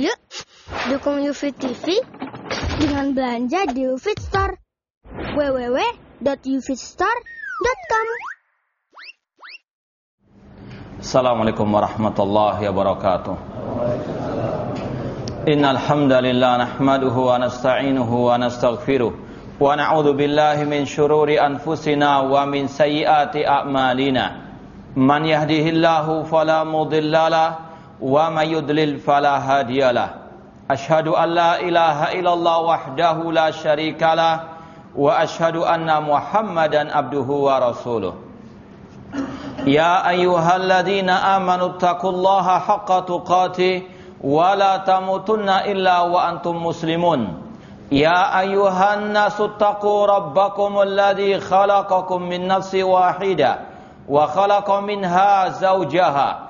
Yuk, dukung UFIT TV dengan belanja di UFIT Store. www.ufitstore.com Assalamualaikum warahmatullahi wabarakatuh. Innal hamdalillah nahmaduhu wa nasta'inuhu wa nastaghfiruh wa na'udzu billahi min shururi anfusina wa min sayyiati a'malina. Man yahdihillahu fala mudhillalah wa may yudlil fala hadiyalah. Asyhadu an la ilaha illallah wahdahu la syarikalah. Wa asyhadu anna muhammadan abduhu wa rasuluh. Ya ayyuhalladzina amanu taqullaha haqqa tuqatih. Wa la tamutunna illa wa antum muslimun. Ya ayyuhan nasu taqu rabbakumul ladzi khalaqakum min nafsin wahidah wa khalaqa minha zawjaha.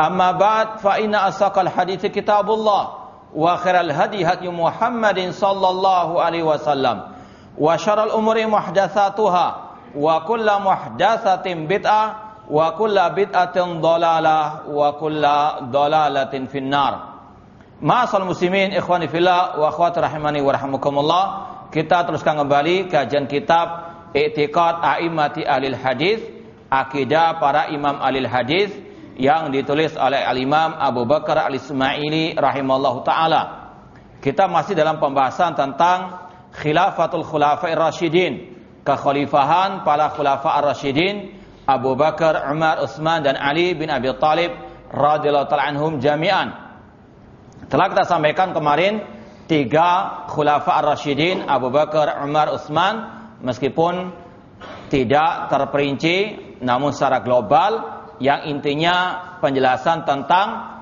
أما بعد فإن أصدق الحديث كتاب الله وخير الهدي هدي محمد صلى الله عليه وسلم وشر الأمور محدثاتها وكل محدثة بدعة wa kulla bid'atin dhalalah wa kulla dhalalatin finnar. Ma'asal muslimin ikhwani fillah wa akhwati rahimani wa rahmukumullah. Kita teruskan kembali kajian kitab I'tiqad A'immati Ahlil Hadis, akidah para imam Ahlil Hadis yang ditulis oleh Al-Imam Abu Bakar Al-Ismaili rahimallahu taala. Kita masih dalam pembahasan tentang Khilafatul Khulafa'ir Rasyidin, kekhalifahan para khulafa ar-rasyidin Abu Bakar, Umar, Utsman dan Ali bin Abi Talib radhiyallahu taala anhum jami'an. Telah kita sampaikan kemarin tiga khulafa ar-rasyidin Abu Bakar, Umar, Utsman meskipun tidak terperinci namun secara global yang intinya penjelasan tentang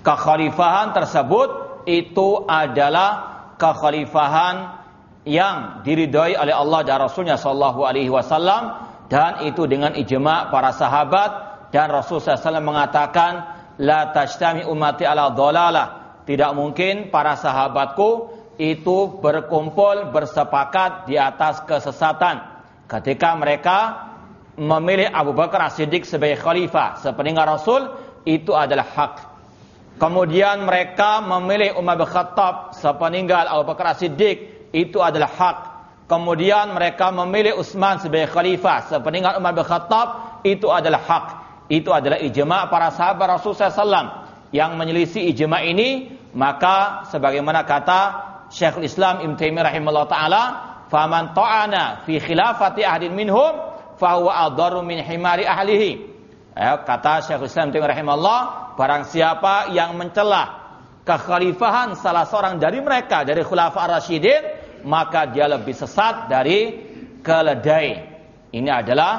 kekhalifahan tersebut itu adalah kekhalifahan yang diridhoi oleh Allah dan Rasulnya Shallallahu Alaihi Wasallam dan itu dengan ijma para sahabat dan Rasul SAW mengatakan la tashtami umati ala dhalalah. Tidak mungkin para sahabatku itu berkumpul bersepakat di atas kesesatan ketika mereka memilih Abu Bakar As-Siddiq sebagai khalifah sepeninggal Rasul itu adalah hak. Kemudian mereka memilih Umar bin Khattab sepeninggal Abu Bakar As-Siddiq itu adalah hak. Kemudian mereka memilih Utsman sebagai khalifah sepeninggal Umar bin Khattab itu adalah hak. Itu adalah ijma para sahabat Rasulullah SAW yang menyelisih ijma ini maka sebagaimana kata Syekhul Islam Ibn Taimiyah rahimahullah taala, "Faman ta'ana fi khilafati ahdin minhum fahuwa adharu min himari ahlihi." Ya, kata Syekhul Islam Taimiyah rahimahullah, barang siapa yang mencela kekhalifahan salah seorang dari mereka dari khulafa ar-rasyidin maka dia lebih sesat dari keledai. Ini adalah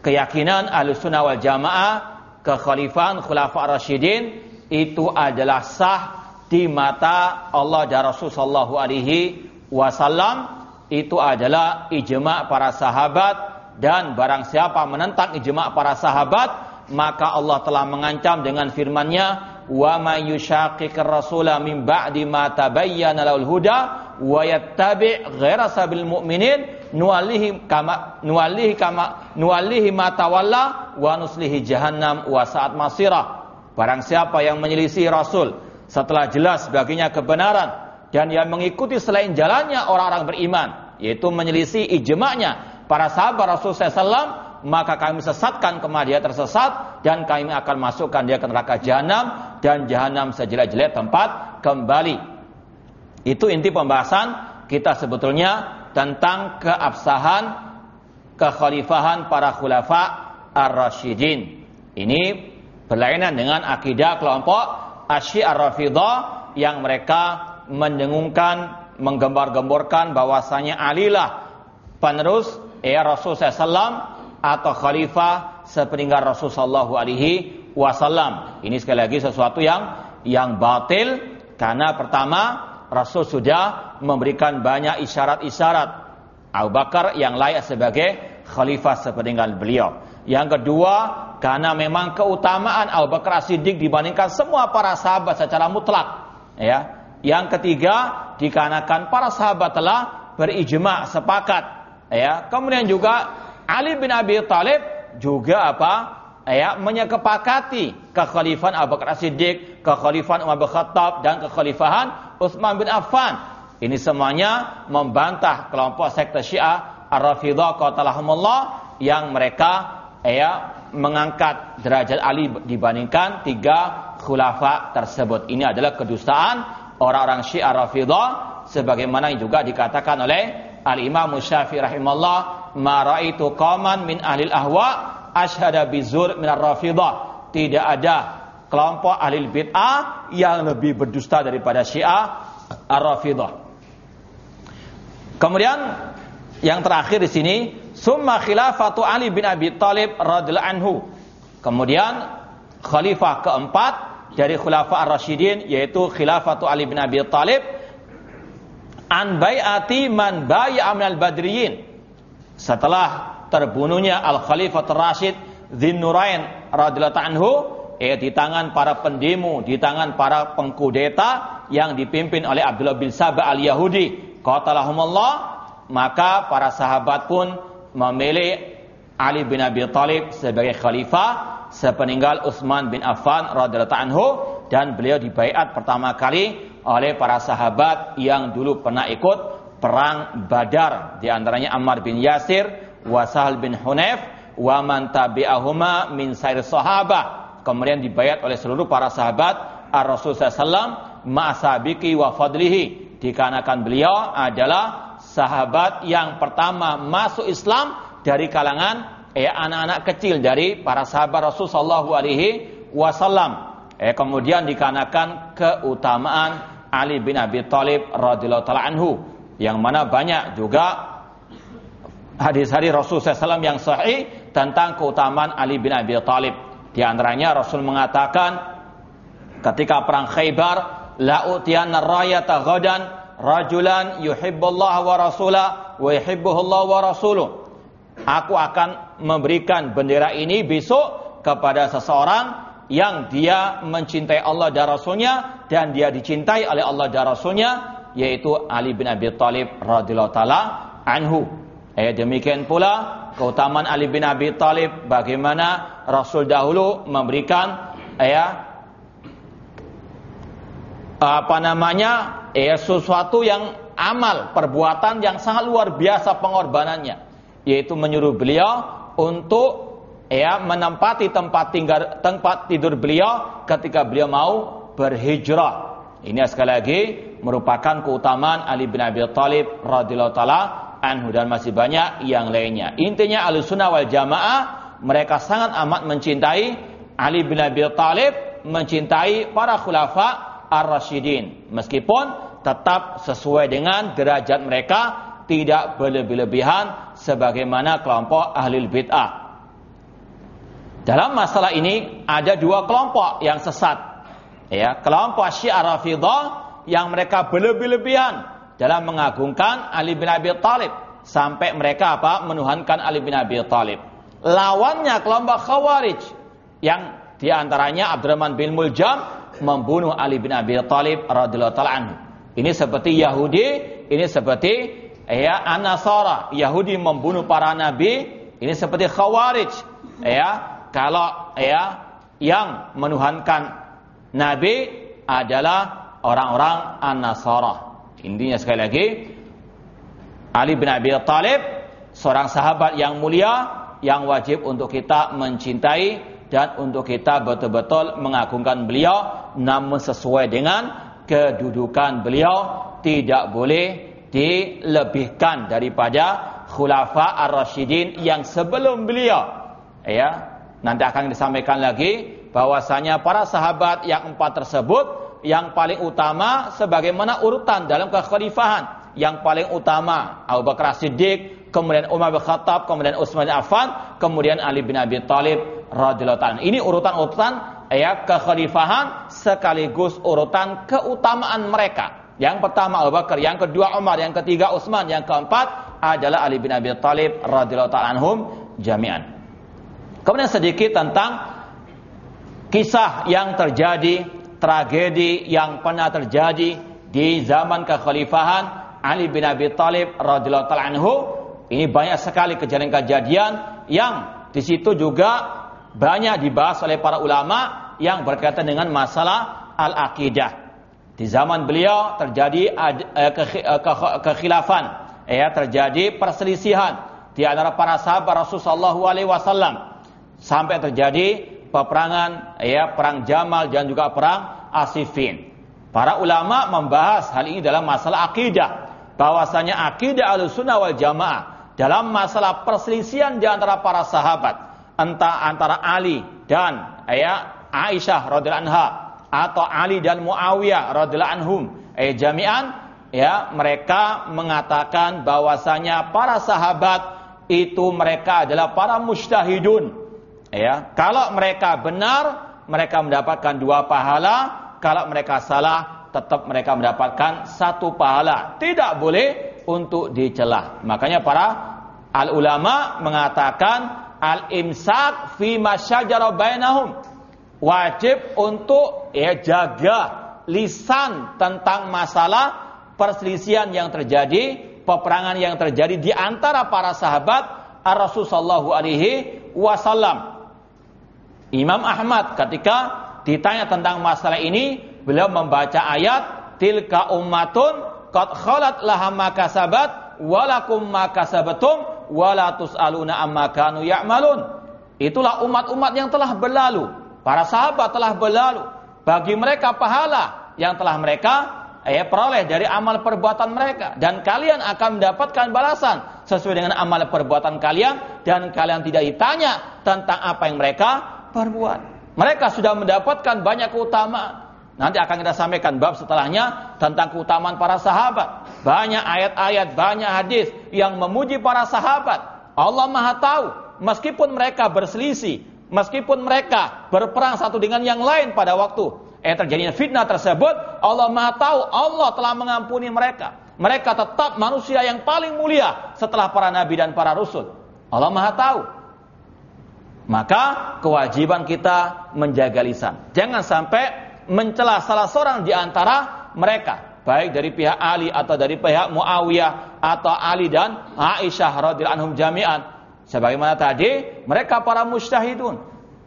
keyakinan Ahlussunnah wal Jamaah kekhalifahan Khulafa Rasyidin itu adalah sah di mata Allah dan Rasul alaihi wasallam itu adalah ijma para sahabat dan barang siapa menentang ijma para sahabat maka Allah telah mengancam dengan firman-Nya wa may yushaqiqir rasula min ba'di ma tabayyana lahul huda wa yattabi' ghaira sabil mu'minin nuwallihi kama nuwallihi kama nuwallihi ma tawalla wa nuslihi jahannam wa sa'at masirah. Barang siapa yang menyelisih rasul setelah jelas baginya kebenaran dan yang mengikuti selain jalannya orang-orang beriman yaitu menyelisih ijma'nya para sahabat Rasul SAW maka kami sesatkan ke mana dia tersesat dan kami akan masukkan dia ke neraka jahanam dan jahanam sejelek-jelek tempat kembali. Itu inti pembahasan kita sebetulnya tentang keabsahan kekhalifahan para khulafa ar-rasyidin. Ini berlainan dengan akidah kelompok Asyi'ar Rafidah yang mereka mendengungkan, menggembar-gemborkan bahwasanya Alilah penerus ya Rasul SAW atau khalifah sepeninggal Rasulullah Shallallahu Alaihi Wasallam. Ini sekali lagi sesuatu yang yang batil karena pertama Rasul sudah memberikan banyak isyarat-isyarat Abu Bakar yang layak sebagai khalifah sepeninggal beliau. Yang kedua, karena memang keutamaan Abu Bakar Siddiq dibandingkan semua para sahabat secara mutlak. Ya. Yang ketiga, dikarenakan para sahabat telah berijma sepakat. Ya. Kemudian juga Ali bin Abi Thalib juga apa? Ya, menyepakati kekhalifahan Abu Bakar Siddiq, kekhalifahan Umar bin Khattab dan kekhalifahan Utsman bin Affan. Ini semuanya membantah kelompok sekte Syiah Ar-Rafidhah qatalahumullah yang mereka ya mengangkat derajat Ali dibandingkan tiga khulafa tersebut. Ini adalah kedustaan orang-orang Syiah Rafidhah sebagaimana juga dikatakan oleh Al-Imam Syafi'i rahimahullah ma raaitu qauman min ahli ahwa asyhada bizur min ar-rafidah. Tidak ada kelompok ahli bid'ah yang lebih berdusta daripada Syiah ar-Rafidah. Kemudian yang terakhir di sini summa khilafatu Ali bin Abi Thalib radhiyallahu anhu. Kemudian khalifah keempat dari khulafa ar-rasyidin yaitu khilafatu Ali bin Abi Thalib an bai'ati man bai'a minal badriyin setelah terbunuhnya Al-Khalifah Rashid Dzinnurain radhiyallahu anhu eh di tangan para pendemo, di tangan para pengkudeta yang dipimpin oleh Abdullah bin Sabah al-Yahudi. Qatalahumullah, maka para sahabat pun memilih Ali bin Abi Thalib sebagai khalifah sepeninggal Utsman bin Affan radhiyallahu anhu dan beliau dibaiat pertama kali oleh para sahabat yang dulu pernah ikut perang Badar di antaranya Ammar bin Yasir, Wasal bin Hunayf, wa man tabi'ahuma min sair sahabah. Kemudian dibayat oleh seluruh para sahabat Ar-Rasul sallallahu ma'asabiki wa fadlihi. Dikarenakan beliau adalah sahabat yang pertama masuk Islam dari kalangan eh, anak-anak kecil dari para sahabat Rasul sallallahu alaihi wasallam. Eh, kemudian dikarenakan keutamaan Ali bin Abi Thalib radhiyallahu taala anhu yang mana banyak juga hadis-hadis Rasul SAW yang sahih tentang keutamaan Ali bin Abi Thalib. Di antaranya Rasul mengatakan ketika perang Khaybar, la utiyanna rayata ghadan rajulan yuhibbullah wa rasulah wa yuhibbuhullah wa rasuluh. Aku akan memberikan bendera ini besok kepada seseorang yang dia mencintai Allah dan Rasulnya dan dia dicintai oleh Allah dan Rasulnya yaitu Ali bin Abi Thalib radhiyallahu taala anhu. Eh demikian pula keutamaan Ali bin Abi Thalib bagaimana Rasul dahulu memberikan ya apa namanya ya sesuatu yang amal perbuatan yang sangat luar biasa pengorbanannya yaitu menyuruh beliau untuk ya menempati tempat tinggal tempat tidur beliau ketika beliau mau berhijrah. Ini sekali lagi merupakan keutamaan Ali bin Abi Thalib radhiyallahu taala anhu dan masih banyak yang lainnya. Intinya Ahlussunnah wal Jamaah mereka sangat amat mencintai Ali bin Abi Thalib, mencintai para khulafa ar-rasyidin meskipun tetap sesuai dengan derajat mereka tidak berlebih-lebihan sebagaimana kelompok ahli bid'ah. Dalam masalah ini ada dua kelompok yang sesat. Ya, kelompok Syiah Rafidhah yang mereka berlebih-lebihan dalam mengagungkan Ali bin Abi Thalib sampai mereka apa menuhankan Ali bin Abi Thalib. Lawannya kelompok Khawarij yang di antaranya Abdurrahman bin Muljam membunuh Ali bin Abi Thalib radhiyallahu anhu. Ini seperti Yahudi, ini seperti ya An-Nasara. Yahudi membunuh para nabi, ini seperti Khawarij. Ya, kalau ya yang menuhankan nabi adalah orang-orang An-Nasara. Intinya sekali lagi, Ali bin Abi Thalib seorang sahabat yang mulia yang wajib untuk kita mencintai dan untuk kita betul-betul mengagungkan beliau namun sesuai dengan kedudukan beliau tidak boleh dilebihkan daripada khulafa ar-rasyidin yang sebelum beliau ya nanti akan disampaikan lagi bahwasanya para sahabat yang empat tersebut yang paling utama sebagaimana urutan dalam kekhalifahan. Yang paling utama Abu Bakar Siddiq, kemudian Umar bin Khattab, kemudian Utsman bin Affan, kemudian Ali bin Abi Thalib radhiyallahu. Ini urutan-urutan ya kekhalifahan sekaligus urutan keutamaan mereka. Yang pertama Abu Bakar, yang kedua Umar, yang ketiga Utsman, yang keempat adalah Ali bin Abi Thalib radhiyallahu anhum jami'an. Kemudian sedikit tentang kisah yang terjadi, tragedi yang pernah terjadi di zaman kekhalifahan Ali bin Abi Thalib radhiyallahu anhu. Ini banyak sekali kejadian-kejadian yang di situ juga banyak dibahas oleh para ulama yang berkaitan dengan masalah al-aqidah. Di zaman beliau terjadi eh, eh, kekhilafan, ya terjadi perselisihan di antara para sahabat Rasulullah SAW sampai terjadi peperangan ya perang Jamal dan juga perang Asifin. Para ulama membahas hal ini dalam masalah akidah bahwasanya akidah Ahlussunnah wal Jamaah dalam masalah perselisihan di antara para sahabat entah antara Ali dan ya Aisyah radhiyallahu anha atau Ali dan Muawiyah radhiyallahu anhum eh jami'an ya mereka mengatakan bahwasanya para sahabat itu mereka adalah para mustahidun ya kalau mereka benar mereka mendapatkan dua pahala kalau mereka salah tetap mereka mendapatkan satu pahala tidak boleh untuk dicela makanya para al ulama mengatakan al-imsak fi masyajara bainahum. Wajib untuk ya jaga lisan tentang masalah perselisihan yang terjadi, peperangan yang terjadi di antara para sahabat Ar-Rasul sallallahu alaihi wasallam. Imam Ahmad ketika ditanya tentang masalah ini, beliau membaca ayat tilka ummatun qad khalat laha ma kasabat walakum ma kasabatum wala tus'aluna amma kanu ya'malun. Itulah umat-umat yang telah berlalu. Para sahabat telah berlalu. Bagi mereka pahala yang telah mereka eh, peroleh dari amal perbuatan mereka. Dan kalian akan mendapatkan balasan sesuai dengan amal perbuatan kalian. Dan kalian tidak ditanya tentang apa yang mereka perbuat. Mereka sudah mendapatkan banyak keutamaan. Nanti akan kita sampaikan bab setelahnya tentang keutamaan para sahabat. Banyak ayat-ayat, banyak hadis yang memuji para sahabat. Allah Maha tahu, meskipun mereka berselisih, meskipun mereka berperang satu dengan yang lain pada waktu eh terjadinya fitnah tersebut, Allah Maha tahu, Allah telah mengampuni mereka. Mereka tetap manusia yang paling mulia setelah para nabi dan para rasul. Allah Maha tahu. Maka kewajiban kita menjaga lisan. Jangan sampai mencela salah seorang di antara mereka, baik dari pihak Ali atau dari pihak Muawiyah atau Ali dan Aisyah radhiyallahu anhum jami'an. Sebagaimana tadi, mereka para mustahidun.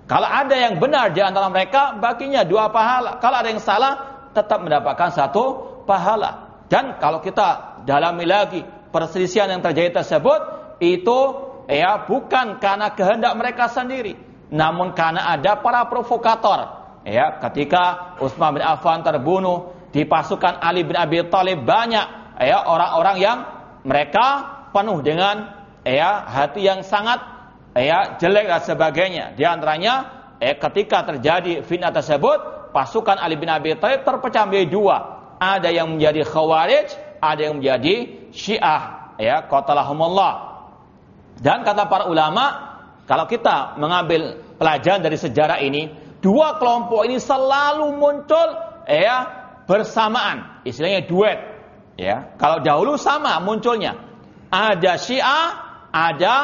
Kalau ada yang benar di antara mereka, baginya dua pahala. Kalau ada yang salah, tetap mendapatkan satu pahala. Dan kalau kita dalami lagi perselisihan yang terjadi tersebut, itu ya bukan karena kehendak mereka sendiri, namun karena ada para provokator Ya, ketika Utsman bin Affan terbunuh di pasukan Ali bin Abi Thalib banyak ya orang-orang yang mereka penuh dengan ya hati yang sangat ya jelek dan sebagainya. Di antaranya eh, ketika terjadi fitnah tersebut, pasukan Ali bin Abi Thalib terpecah menjadi dua. Ada yang menjadi Khawarij, ada yang menjadi Syiah, ya, qatalahumullah. Dan kata para ulama, kalau kita mengambil pelajaran dari sejarah ini, dua kelompok ini selalu muncul ya bersamaan, istilahnya duet. Ya, kalau dahulu sama munculnya. Ada Syiah, ada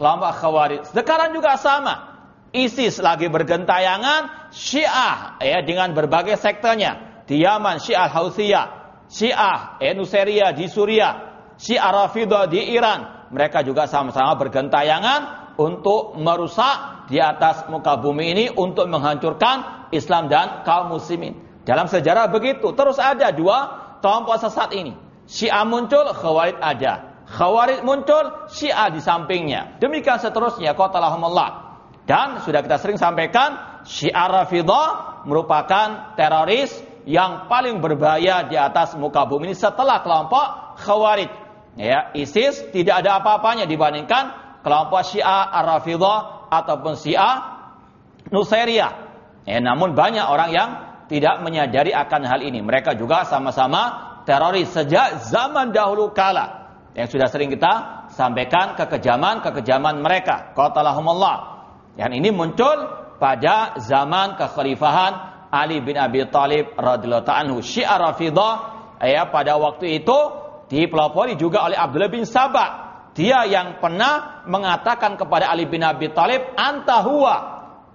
kelompok Khawarij. Sekarang juga sama. ISIS lagi bergentayangan, Syiah ya dengan berbagai sektornya. Di Yaman Syiah Houthiyah, Syiah ya, Nusairiyah di Suriah, Syiah Rafidah di Iran. Mereka juga sama-sama bergentayangan untuk merusak di atas muka bumi ini untuk menghancurkan Islam dan kaum muslimin. Dalam sejarah begitu, terus ada dua kelompok sesat ini. Syiah muncul, Khawarij ada. Khawarij muncul, Syiah di sampingnya. Demikian seterusnya, qatalahumullah. Dan sudah kita sering sampaikan, Syiah Rafidah merupakan teroris yang paling berbahaya di atas muka bumi ini setelah kelompok Khawarij. Ya, ISIS tidak ada apa-apanya dibandingkan kelompok Syiah Ar-Rafidah ataupun Syiah Nusairiyah. Ya, namun banyak orang yang tidak menyadari akan hal ini. Mereka juga sama-sama teroris sejak zaman dahulu kala. Yang sudah sering kita sampaikan kekejaman-kekejaman mereka. Qatalahumullah. Yang ini muncul pada zaman kekhalifahan Ali bin Abi Thalib radhiyallahu anhu. Syiah Rafidah ya pada waktu itu dipelopori juga oleh Abdullah bin Sabah. Dia yang pernah mengatakan kepada Ali bin Abi Thalib, "Anta huwa."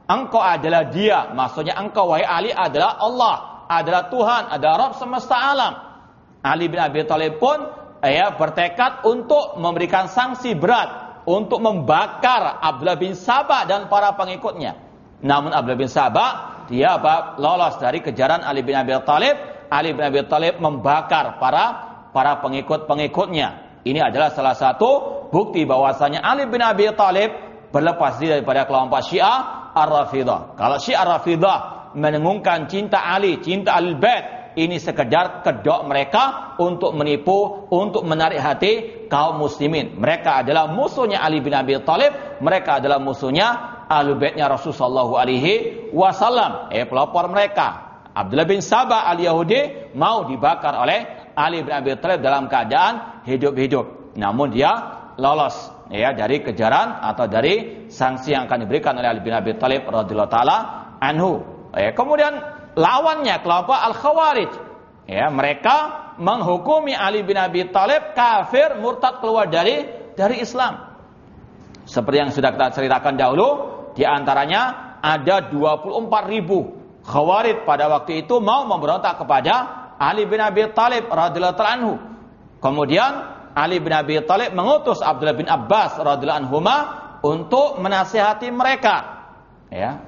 Engkau adalah dia. Maksudnya engkau wahai Ali adalah Allah, adalah Tuhan, adalah Rabb semesta alam. Ali bin Abi Thalib pun ya bertekad untuk memberikan sanksi berat untuk membakar Abdullah bin Sabah dan para pengikutnya. Namun Abdullah bin Sabah dia lolos dari kejaran Ali bin Abi Thalib. Ali bin Abi Thalib membakar para para pengikut-pengikutnya. Ini adalah salah satu bukti bahwasanya Ali bin Abi Thalib berlepas diri daripada kelompok Syiah Ar-Rafidah. Kalau Syiah Ar-Rafidah menengungkan cinta Ali, cinta Al-Bait, ini sekedar kedok mereka untuk menipu, untuk menarik hati kaum muslimin. Mereka adalah musuhnya Ali bin Abi Thalib, mereka adalah musuhnya ahlu baitnya Rasulullah sallallahu alaihi wasallam. Eh pelopor mereka Abdullah bin Sabah al-Yahudi mau dibakar oleh Ali bin Abi Thalib dalam keadaan hidup-hidup. Namun dia lolos ya dari kejaran atau dari sanksi yang akan diberikan oleh Ali bin Abi Thalib radhiyallahu taala anhu. Ya, kemudian lawannya kelompok Al-Khawarij. Ya, mereka menghukumi Ali bin Abi Thalib kafir murtad keluar dari dari Islam. Seperti yang sudah kita ceritakan dahulu, di antaranya ada 24 ribu Khawarij pada waktu itu mau memberontak kepada Ali bin Abi Thalib radhiyallahu anhu. Kemudian Ali bin Abi Thalib mengutus Abdullah bin Abbas radhiyallahu anhu untuk menasihati mereka. Ya.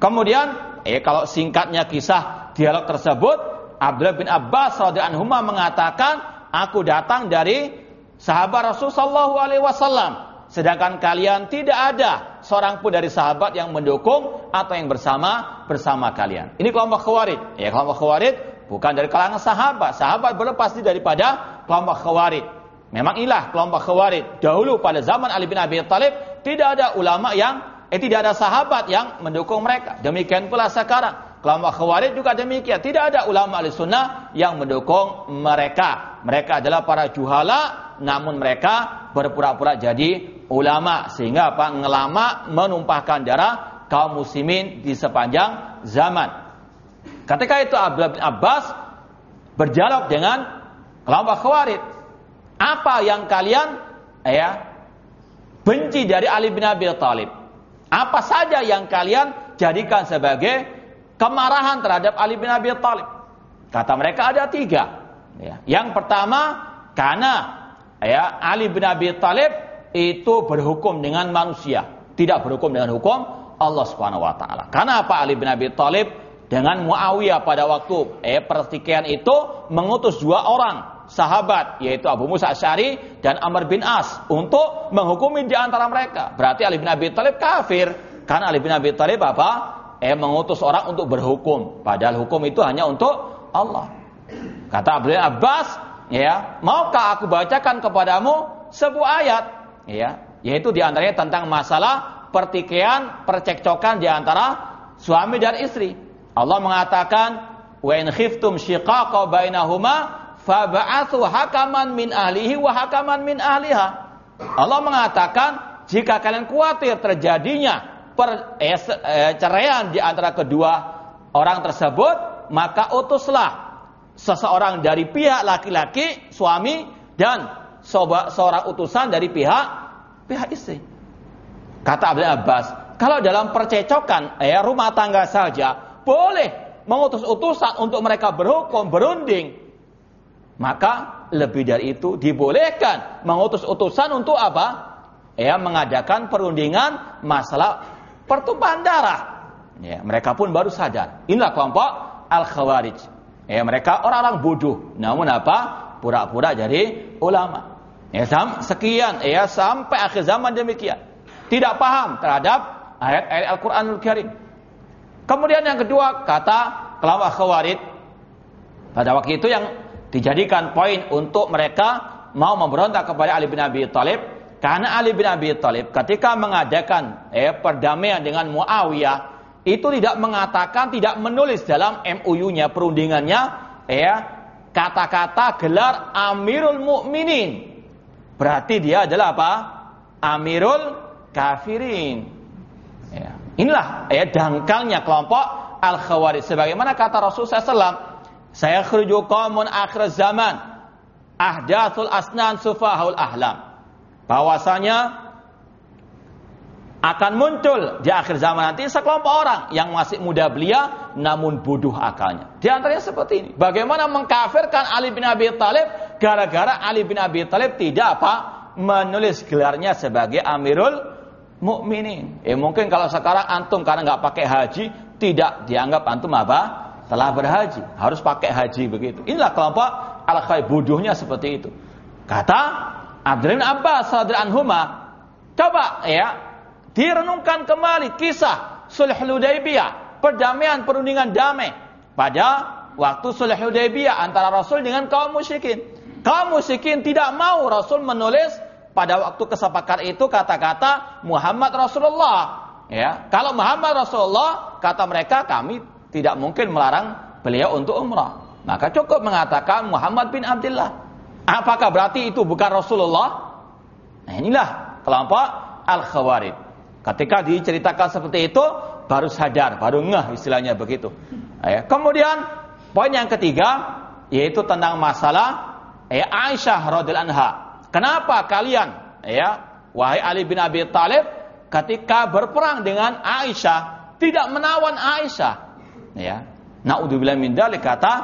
Kemudian, eh kalau singkatnya kisah dialog tersebut, Abdullah bin Abbas radhiyallahu anhu mengatakan, "Aku datang dari sahabat Rasul sallallahu alaihi wasallam." Sedangkan kalian tidak ada seorang pun dari sahabat yang mendukung atau yang bersama bersama kalian. Ini kelompok khawarij. Ya, kelompok khawarij bukan dari kalangan sahabat. Sahabat berlepas diri daripada kelompok khawarij. Memang ilah kelompok khawarij. Dahulu pada zaman Ali bin Abi Thalib tidak ada ulama yang eh tidak ada sahabat yang mendukung mereka. Demikian pula sekarang. Kelompok khawarij juga demikian. Tidak ada ulama ahli sunnah yang mendukung mereka. Mereka adalah para juhala, namun mereka berpura-pura jadi ulama sehingga apa ngelama menumpahkan darah kaum muslimin di sepanjang zaman. Ketika itu Abdullah bin Abbas berdialog dengan kelompok Khawarij. Apa yang kalian ya benci dari Ali bin Abi Thalib? Apa saja yang kalian jadikan sebagai kemarahan terhadap Ali bin Abi Thalib? Kata mereka ada tiga. Ya. Yang pertama karena ya Ali bin Abi Thalib itu berhukum dengan manusia, tidak berhukum dengan hukum Allah Subhanahu wa taala. Karena apa Ali bin Abi Thalib dengan Muawiyah pada waktu eh pertikaian itu mengutus dua orang sahabat yaitu Abu Musa Asy'ari dan Amr bin As untuk menghukumi di antara mereka. Berarti Ali bin Abi Thalib kafir karena Ali bin Abi Thalib apa? Eh mengutus orang untuk berhukum. Padahal hukum itu hanya untuk Allah. Kata Abdul Abbas, ya, maukah aku bacakan kepadamu sebuah ayat ya yaitu di antaranya tentang masalah pertikaian percekcokan di antara suami dan istri Allah mengatakan wa in khiftum shiqaqa bainahuma fab'athu hakaman min ahlihi wa hakaman min ahliha Allah mengatakan jika kalian khawatir terjadinya per, eh, eh, ceraian di antara kedua orang tersebut maka utuslah seseorang dari pihak laki-laki suami dan seorang utusan dari pihak pihak istri. Kata Abdul Abbas, kalau dalam percecokan ya rumah tangga saja boleh mengutus utusan untuk mereka berhukum, berunding. Maka lebih dari itu dibolehkan mengutus utusan untuk apa? Ya, mengadakan perundingan masalah pertumpahan darah. Ya, mereka pun baru sadar. Inilah kelompok Al-Khawarij. Ya, mereka orang-orang bodoh. Namun apa? Pura-pura jadi ulama. Ya, sekian ya sampai akhir zaman demikian. Tidak paham terhadap ayat-ayat Al-Qur'anul Karim. Kemudian yang kedua kata kelompok Khawarij pada waktu itu yang dijadikan poin untuk mereka mau memberontak kepada Ali bin Abi Thalib karena Ali bin Abi Thalib ketika mengadakan eh, perdamaian dengan Muawiyah itu tidak mengatakan tidak menulis dalam MUU-nya perundingannya ya kata-kata gelar Amirul Mukminin Berarti dia adalah apa? Amirul kafirin. Inilah ya dangkalnya kelompok al-khawarij. Sebagaimana kata Rasulullah SAW, Saya khruju qaumun akhir zaman ahdathul asnan sufahul ahlam. Bahwasanya akan muncul di akhir zaman nanti sekelompok orang yang masih muda belia namun bodoh akalnya. Di antaranya seperti ini. Bagaimana mengkafirkan Ali bin Abi Thalib gara-gara Ali bin Abi Thalib tidak apa menulis gelarnya sebagai Amirul Mukminin. Eh mungkin kalau sekarang antum karena nggak pakai haji tidak dianggap antum apa? Telah berhaji. Harus pakai haji begitu. Inilah kelompok al bodohnya seperti itu. Kata bin Abbas radhiyallahu anhuma, coba ya direnungkan kembali kisah Sulh Hudaybiyah, perdamaian perundingan damai pada waktu Sulh Hudaybiyah antara Rasul dengan kaum musyrikin. Kaum musyrikin tidak mau Rasul menulis pada waktu kesepakatan itu kata-kata Muhammad Rasulullah. Ya, kalau Muhammad Rasulullah kata mereka kami tidak mungkin melarang beliau untuk umrah. Maka cukup mengatakan Muhammad bin Abdullah. Apakah berarti itu bukan Rasulullah? Nah, inilah kelompok Al-Khawarij. Ketika diceritakan seperti itu, baru sadar, baru ngeh istilahnya begitu. Ya. Kemudian poin yang ketiga yaitu tentang masalah ya, Aisyah radhiyallahu anha. Kenapa kalian ya wahai Ali bin Abi Thalib ketika berperang dengan Aisyah tidak menawan Aisyah? Ya. Naudzubillah min dzalik kata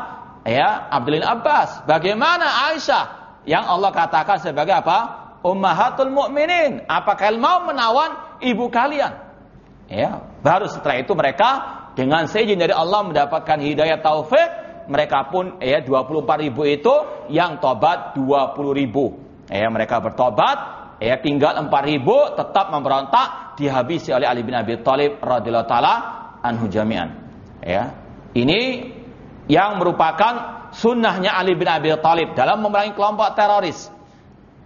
ya Abdullah Abbas, bagaimana Aisyah yang Allah katakan sebagai apa? Ummahatul mukminin. Apakah mau menawan ibu kalian. Ya, baru setelah itu mereka dengan seizin dari Allah mendapatkan hidayah taufik, mereka pun ya 24 ribu itu yang tobat 20 ribu. Ya, mereka bertobat, ya tinggal 4 ribu tetap memberontak dihabisi oleh Ali bin Abi Thalib radhiyallahu taala anhu jami'an. Ya. Ini yang merupakan sunnahnya Ali bin Abi Thalib dalam memerangi kelompok teroris.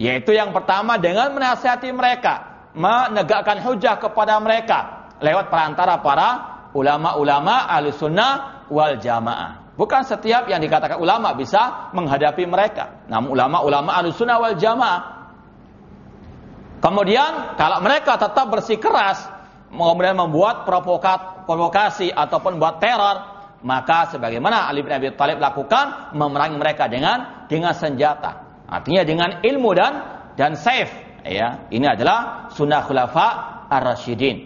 Yaitu yang pertama dengan menasihati mereka menegakkan hujah kepada mereka lewat perantara para ulama-ulama ahli sunnah wal jamaah. Bukan setiap yang dikatakan ulama bisa menghadapi mereka. Namun ulama-ulama ahli sunnah wal jamaah. Kemudian kalau mereka tetap bersikeras, kemudian membuat provokat, provokasi ataupun buat teror, maka sebagaimana Ali bin Abi Thalib lakukan memerangi mereka dengan dengan senjata. Artinya dengan ilmu dan dan safe ya ini adalah sunnah khulafa ar-rasyidin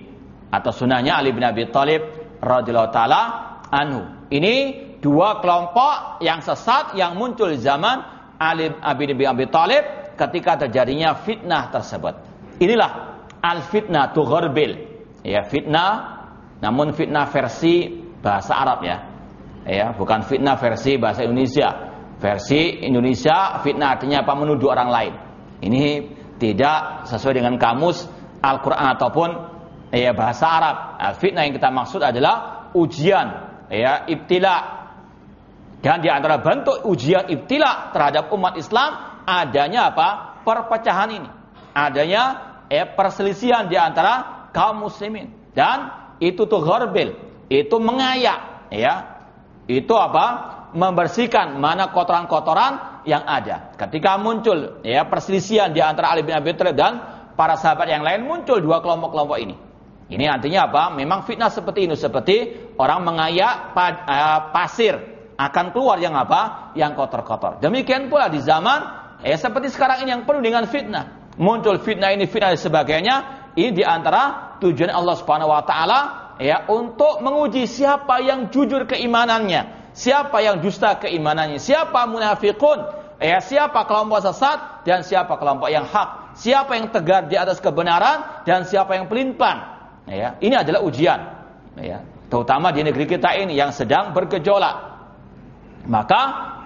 atau sunnahnya Ali bin Abi Thalib radhiyallahu taala anhu. Ini dua kelompok yang sesat yang muncul zaman Ali bin Abi Thalib ketika terjadinya fitnah tersebut. Inilah al-fitnah tu gharbil. Ya, fitnah namun fitnah versi bahasa Arab ya. Ya, bukan fitnah versi bahasa Indonesia. Versi Indonesia fitnah artinya apa menuduh orang lain. Ini tidak sesuai dengan kamus Al-Quran ataupun ya bahasa Arab. Nah, fitnah yang kita maksud adalah ujian, ya ibtila. Dan di antara bentuk ujian ibtila terhadap umat Islam adanya apa? Perpecahan ini. Adanya ya, perselisihan di antara kaum muslimin. Dan itu tuh gharbil, itu mengayak, ya. Itu apa? Membersihkan mana kotoran-kotoran yang ada. Ketika muncul ya perselisihan di antara Ali bin Abi Thalib dan para sahabat yang lain muncul dua kelompok-kelompok ini. Ini artinya apa? Memang fitnah seperti ini seperti orang mengayak eh, pasir akan keluar yang apa? Yang kotor-kotor. Demikian pula di zaman eh seperti sekarang ini yang penuh dengan fitnah. Muncul fitnah ini fitnah dan sebagainya. Ini di antara tujuan Allah Subhanahu wa taala ya untuk menguji siapa yang jujur keimanannya siapa yang dusta keimanannya, siapa munafikun, ya siapa kelompok sesat dan siapa kelompok yang hak, siapa yang tegar di atas kebenaran dan siapa yang pelin-pelan. Ya, ini adalah ujian. Ya, terutama di negeri kita ini yang sedang bergejolak. Maka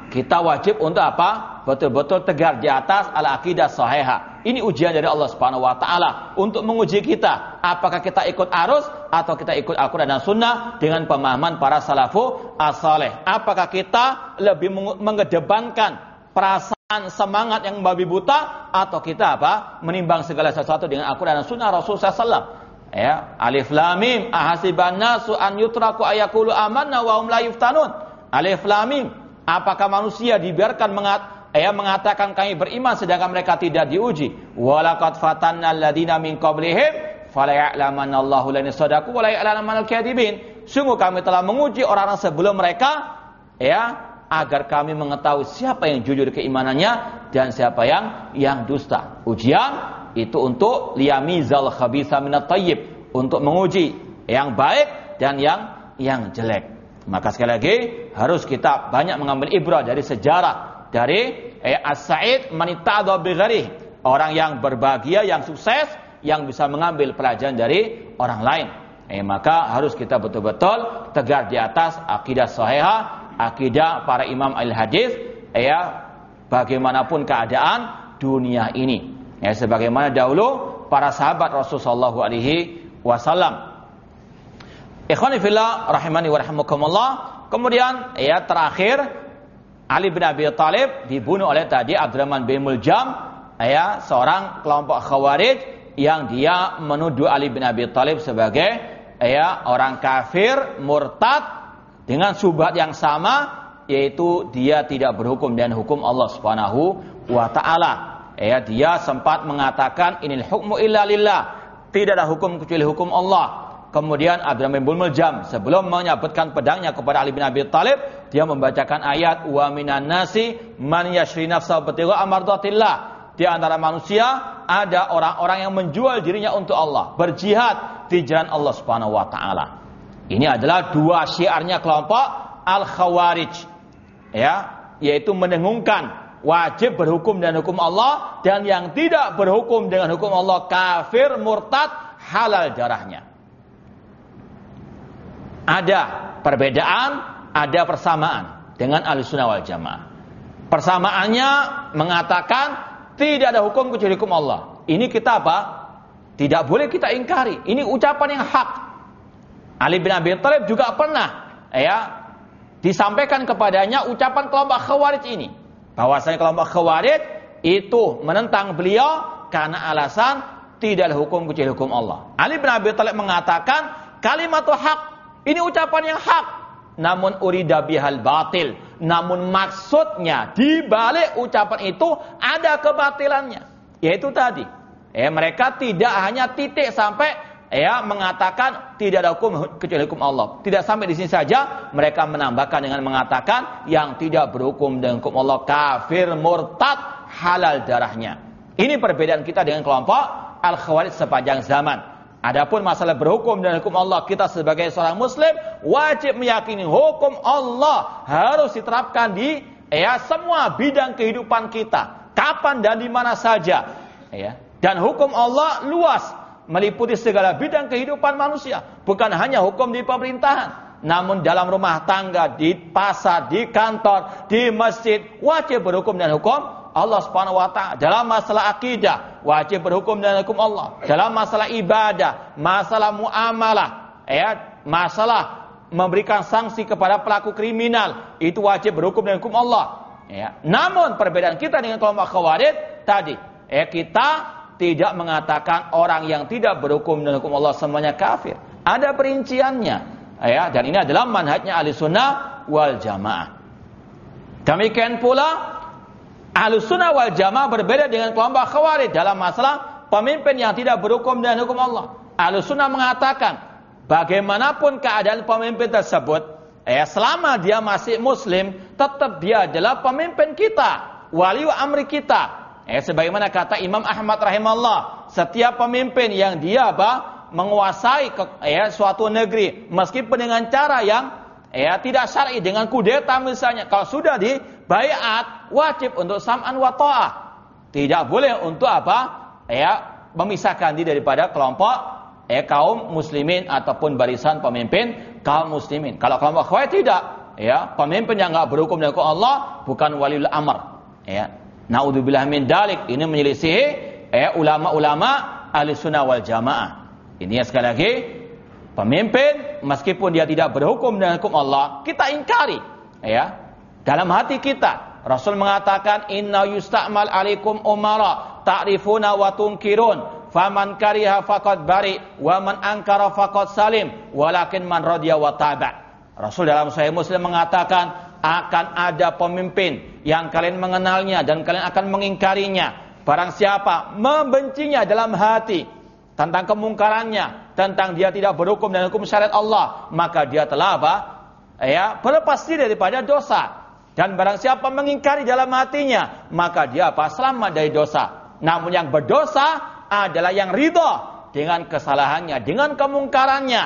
kita wajib untuk apa? Betul-betul tegar di atas al-aqidah sahihah. Ini ujian dari Allah Subhanahu wa taala untuk menguji kita apakah kita ikut arus atau kita ikut Al-Qur'an dan Sunnah dengan pemahaman para salafu as-saleh. Apakah kita lebih mengedepankan perasaan semangat yang babi buta atau kita apa? menimbang segala sesuatu dengan Al-Qur'an dan Sunnah Rasul sallallahu Ya, alif lam mim ahasiban an yutraku ayakulu amanna wa hum. Alif lam mim Apakah manusia dibiarkan mengat, ya, mengatakan kami beriman sedangkan mereka tidak diuji? Walaqad fatanna alladziina min qablihim fala ya'lamanna Allahu lana sadaqu wa la ya'lamanna kadhibin Sungguh kami telah menguji orang-orang sebelum mereka ya agar kami mengetahui siapa yang jujur keimanannya dan siapa yang yang dusta. Ujian itu untuk liyamizal khabitha minat tayyib, untuk menguji yang baik dan yang yang jelek. Maka sekali lagi harus kita banyak mengambil ibrah dari sejarah dari eh, as-sa'id man bi Orang yang berbahagia, yang sukses, yang bisa mengambil pelajaran dari orang lain. Eh, maka harus kita betul-betul tegar di atas akidah sahihah, akidah para imam al-hadis, ya bagaimanapun keadaan dunia ini. Ya sebagaimana dahulu para sahabat Rasulullah sallallahu alaihi wasallam. Ikhwani fillah rahimani wa rahimakumullah. Kemudian ya terakhir Ali bin Abi Thalib dibunuh oleh tadi Abdurrahman bin Muljam ya seorang kelompok Khawarij yang dia menuduh Ali bin Abi Thalib sebagai ya orang kafir murtad dengan subhat yang sama yaitu dia tidak berhukum dan hukum Allah Subhanahu wa taala. Ya, dia sempat mengatakan inil hukmu illa lillah. Tidak ada hukum kecuali hukum Allah. Kemudian Abdurrahman bin Muljam sebelum menyabetkan pedangnya kepada Ali bin Abi Thalib, dia membacakan ayat wa minan nasi man yashri nafsa batigha amardatillah. Di antara manusia ada orang-orang yang menjual dirinya untuk Allah, berjihad di jalan Allah Subhanahu wa taala. Ini adalah dua syiarnya kelompok Al-Khawarij. Ya, yaitu mendengungkan wajib berhukum dan hukum Allah dan yang tidak berhukum dengan hukum Allah kafir, murtad, halal darahnya. Ada perbedaan, ada persamaan dengan Ahlussunnah wal Jamaah. Persamaannya mengatakan tidak ada hukum kecuali hukum Allah. Ini kita apa? Tidak boleh kita ingkari. Ini ucapan yang hak. Ali bin Abi Thalib juga pernah ya disampaikan kepadanya ucapan kelompok Khawarij ini. Bahwasanya kelompok Khawarij itu menentang beliau karena alasan tidak ada hukum kecuali hukum Allah. Ali bin Abi Thalib mengatakan kalimat hak. Ini ucapan yang hak. Namun urida bihal batil. Namun maksudnya di balik ucapan itu ada kebatilannya. Yaitu tadi Ya, mereka tidak hanya titik sampai ya mengatakan tidak ada hukum kecuali hukum Allah. Tidak sampai di sini saja, mereka menambahkan dengan mengatakan yang tidak berhukum dengan hukum Allah kafir murtad halal darahnya. Ini perbedaan kita dengan kelompok al-khawarij sepanjang zaman. Adapun masalah berhukum dan hukum Allah, kita sebagai seorang muslim wajib meyakini hukum Allah harus diterapkan di ya semua bidang kehidupan kita, kapan dan di mana saja. Ya, dan hukum Allah luas, meliputi segala bidang kehidupan manusia, bukan hanya hukum di pemerintahan, namun dalam rumah tangga, di pasar, di kantor, di masjid, wajib berhukum dan hukum Allah Subhanahu wa taala. Dalam masalah akidah, wajib berhukum dan hukum Allah. Dalam masalah ibadah, masalah muamalah, ya, masalah memberikan sanksi kepada pelaku kriminal, itu wajib berhukum dan hukum Allah. Ya. Namun perbedaan kita dengan kelompok khawarij tadi, ya kita tidak mengatakan orang yang tidak berhukum dengan hukum Allah semuanya kafir. Ada perinciannya. Ya, dan ini adalah manhajnya ahli sunnah wal jamaah. Demikian pula ahli sunnah wal jamaah berbeda dengan kelompok khawarij dalam masalah pemimpin yang tidak berhukum dengan hukum Allah. Ahli sunnah mengatakan bagaimanapun keadaan pemimpin tersebut, ya selama dia masih muslim, tetap dia adalah pemimpin kita, wali amri kita, Eh, sebagaimana kata Imam Ahmad rahimahullah, setiap pemimpin yang dia apa? menguasai ke, ya, suatu negeri meskipun dengan cara yang ya tidak syar'i dengan kudeta misalnya kalau sudah di bayat wajib untuk sam'an wa tidak boleh untuk apa ya memisahkan diri daripada kelompok ya kaum muslimin ataupun barisan pemimpin kaum muslimin kalau kelompok khawarij tidak ya pemimpin yang enggak berhukum dengan Allah bukan waliul amr ya Naudzubillah min dalik. Ini menyelisihi eh, ulama-ulama ahli sunnah wal jamaah. Ini ya sekali lagi pemimpin meskipun dia tidak berhukum dengan hukum Allah, kita ingkari. Ya, dalam hati kita Rasul mengatakan inna yusta'mal alaikum umara ta'rifuna wa tunkirun faman kariha faqad bari wa man ankara faqad salim walakin man radiya wa taba. Rasul dalam Sahih Muslim mengatakan akan ada pemimpin yang kalian mengenalnya dan kalian akan mengingkarinya. Barang siapa membencinya dalam hati tentang kemungkarannya, tentang dia tidak berhukum dan hukum syariat Allah, maka dia telah apa? Ya, berlepas diri daripada dosa. Dan barang siapa mengingkari dalam hatinya, maka dia apa? Selamat dari dosa. Namun yang berdosa adalah yang ridho dengan kesalahannya, dengan kemungkarannya,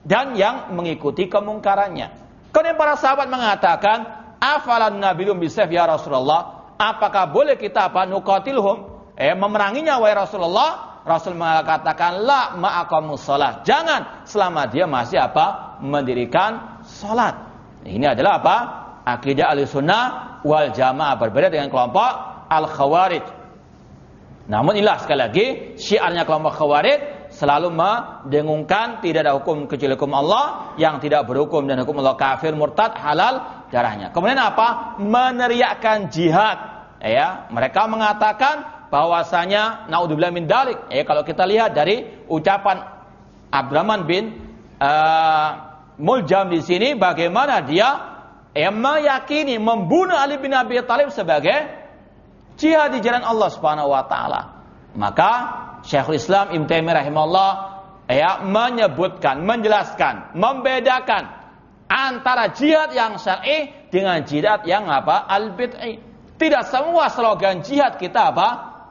dan yang mengikuti kemungkarannya. Kemudian para sahabat mengatakan, afalan nabilum bisef ya Rasulullah, apakah boleh kita apa nukatilhum? Eh, memeranginya wahai Rasulullah? Rasul mengatakan la ma'aqamus salat. Jangan selama dia masih apa? mendirikan salat. Ini adalah apa? Akidah Ahlussunnah wal Jamaah berbeda dengan kelompok Al-Khawarij. Namun inilah sekali lagi syiarnya kelompok Khawarij selalu mendengungkan tidak ada hukum kecuali hukum Allah yang tidak berhukum dan hukum Allah kafir murtad halal darahnya. Kemudian apa? Meneriakkan jihad. Ya, mereka mengatakan bahwasanya naudzubillah min dalik. Ya, kalau kita lihat dari ucapan Abdurrahman bin uh, Muljam di sini bagaimana dia yang meyakini membunuh Ali bin Abi Thalib sebagai jihad di jalan Allah Subhanahu wa taala. Maka Syekhul Islam Ibnu Taimiyah rahimahullah ya menyebutkan, menjelaskan, membedakan antara jihad yang syar'i dengan jihad yang apa? al-bid'i. Tidak semua slogan jihad kita apa?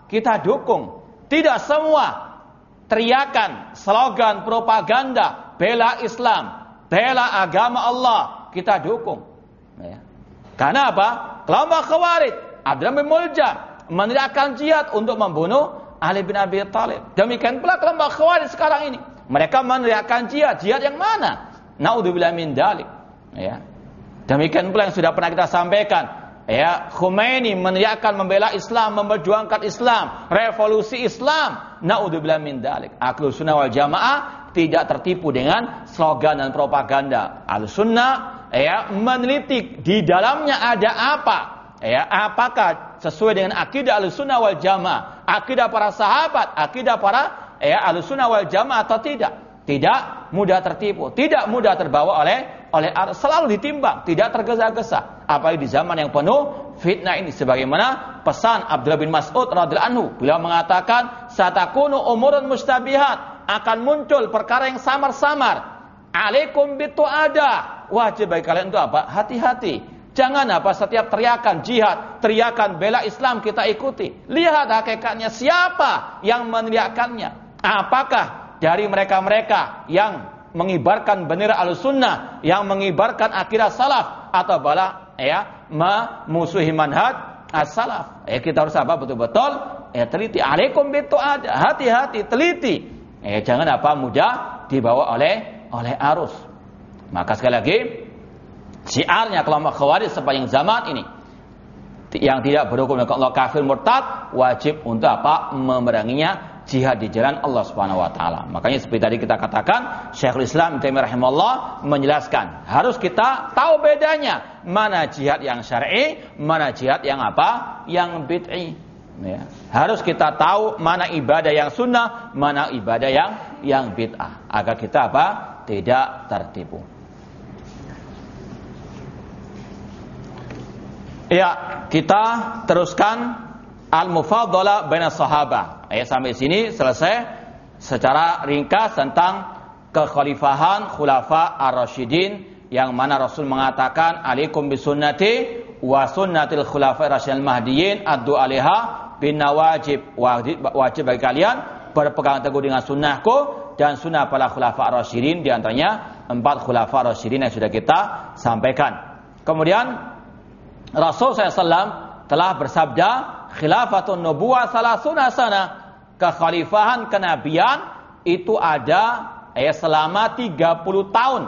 Kita dukung. Tidak semua teriakan, slogan propaganda bela Islam, bela agama Allah kita dukung. Ya. Karena apa? Kelompok Khawarij, Abdullah bin Muljam meneriakkan jihad untuk membunuh Ali bin Abi Thalib. Demikian pula kelompok Khawarij sekarang ini. Mereka meneriakkan jihad. Jihad yang mana? Naudzubillah min dalik. Ya. Demikian pula yang sudah pernah kita sampaikan. Ya, Khomeini meneriakkan membela Islam, memperjuangkan Islam, revolusi Islam. Naudzubillah min dalik. Ahlus sunnah wal jamaah tidak tertipu dengan slogan dan propaganda. Al sunnah ya meneliti di dalamnya ada apa? Ya apakah sesuai dengan akidah al-sunnah wal jamaah? Akidah para sahabat? Akidah para ya al-sunnah wal jamaah atau tidak? Tidak mudah tertipu tidak mudah terbawa oleh oleh selalu ditimbang tidak tergesa-gesa. Apalagi di zaman yang penuh fitnah ini. Sebagaimana pesan Abdullah bin Mas'ud radhiyallahu anhu. Beliau mengatakan satakunu umurun mustabihat. Akan muncul perkara yang samar-samar. Alaikum bitu ada wajib bagi kalian itu apa? Hati-hati. Jangan apa setiap teriakan jihad, teriakan bela Islam kita ikuti. Lihat hakikatnya siapa yang meneriakannya. Apakah dari mereka-mereka yang mengibarkan bendera al-sunnah, yang mengibarkan akidah salaf atau bala ya memusuhi manhaj as-salaf. Ya kita harus apa betul-betul ya teliti. Alaikum bitu ada. Hati-hati, teliti. Ya jangan apa mudah dibawa oleh oleh arus. Maka sekali lagi syiarnya kelompok khawarij sepanjang zaman ini yang tidak berhukum dengan Allah kafir murtad wajib untuk apa memeranginya jihad di jalan Allah Subhanahu wa taala. Makanya seperti tadi kita katakan Syekhul Islam Taimiyah rahimahullah menjelaskan harus kita tahu bedanya mana jihad yang syar'i, mana jihad yang apa? Yang bid'i. Ya. Harus kita tahu mana ibadah yang sunnah, mana ibadah yang yang bid'ah agar kita apa? tidak tertipu. Ya, kita teruskan al-mufadhala baina sahabah. Ya, sampai sini selesai secara ringkas tentang kekhalifahan khulafa ar-rasyidin yang mana Rasul mengatakan alaikum bisunnati wa sunnatil khulafa ar-rasyidin mahdiyin addu alaiha bin nawajib wajib bagi kalian berpegang teguh dengan sunnahku dan sunnah para khulafa ar-rasyidin di antaranya empat khulafa ar-rasyidin yang sudah kita sampaikan. Kemudian Rasul SAW telah bersabda, khilafatun nubuwah salah sana. Kekhalifahan kenabian itu ada ya selama 30 tahun.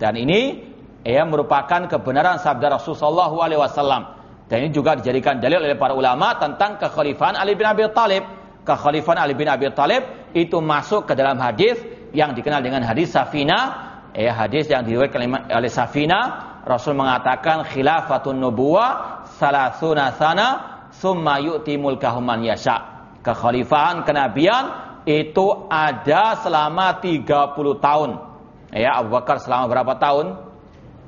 Dan ini ya merupakan kebenaran sabda Rasulullah SAW. Dan ini juga dijadikan dalil oleh para ulama tentang kekhalifahan Ali bin Abi Thalib. Kekhalifahan Ali bin Abi Thalib itu masuk ke dalam hadis yang dikenal dengan hadis Safina. Ya, hadis yang diriwayatkan oleh Safina Rasul mengatakan khilafatun nubuwah salasuna sana summa yu'ti mulkahu man yasha. Kekhalifahan kenabian itu ada selama 30 tahun. Ya, Abu Bakar selama berapa tahun?